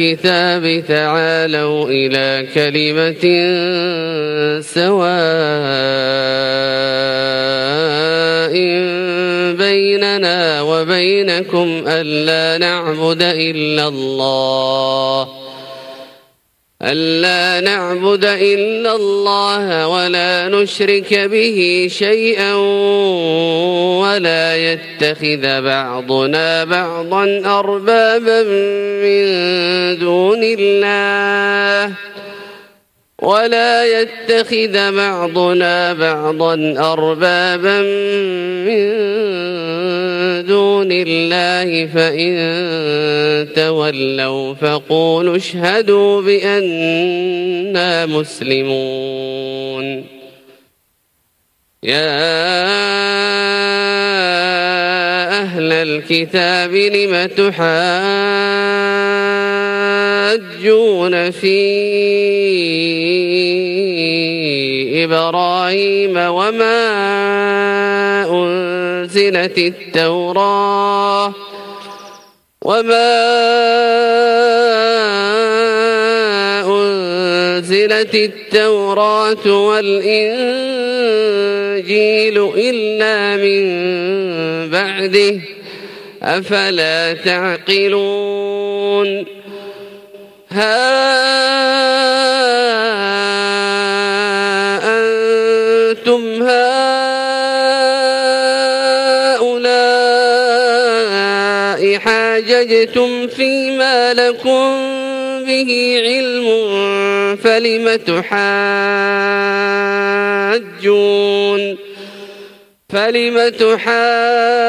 الكتاب تعالوا إلى كلمة سواء بيننا وبينكم ألا نعبد إلا الله ألا نعبد إلا الله ولا نشرك به شيئا ولا يتخذ بعضنا بعضا أربابا من دون الله ولا يتخذ بعضنا بعضا أربابا من دون الله فإن تولوا فقولوا اشهدوا بأننا مسلمون يا الكتاب لم تحاجون في إبراهيم وما أنزلت التوراة وما أنزلت التوراة والإنجيل إلا من بعده أفلا تعقلون ها أنتم هؤلاء حاججتم فيما لكم به علم فلم تحاجون فلم تحاجون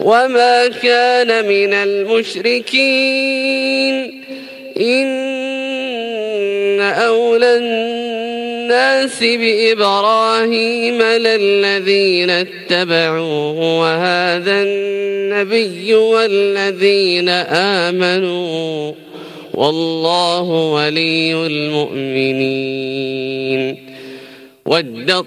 وما كان من المشركين إن أولى الناس بإبراهيم للذين اتبعوه وهذا النبي والذين آمنوا والله ولي المؤمنين ودت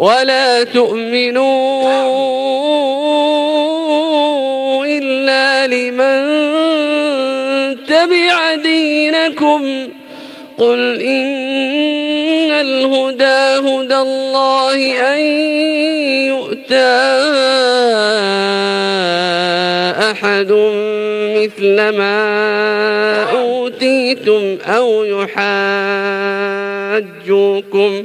ولا تؤمنوا إلا لمن تبع دينكم. قل إن الهدى هدى الله أن يؤتى أحد مثل ما أوتيتم أو يحاجوكم.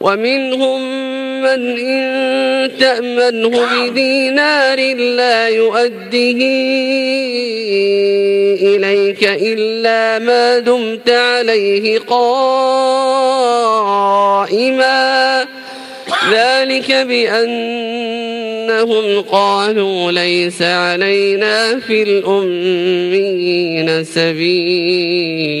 ومنهم من إن تأمنه بدينار لا يؤده إليك إلا ما دمت عليه قائما. ذلك بأنهم قالوا ليس علينا في الأمين سبيل.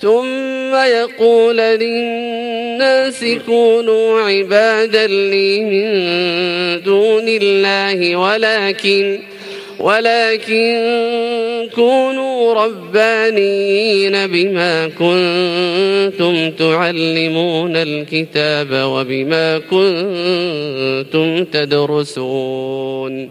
ثم يقول للناس كونوا عبادا لي من دون الله ولكن ولكن كونوا ربانيين بما كنتم تعلمون الكتاب وبما كنتم تدرسون.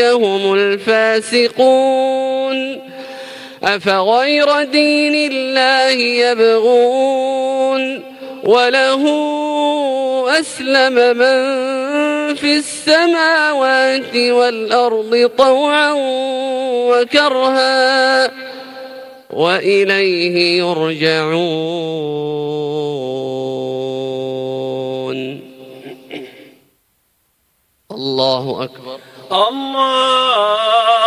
هم الفاسقون. أفغير دين الله يبغون وله أسلم من في السماوات والأرض طوعا وكرها وإليه يرجعون. الله أكبر. Allah.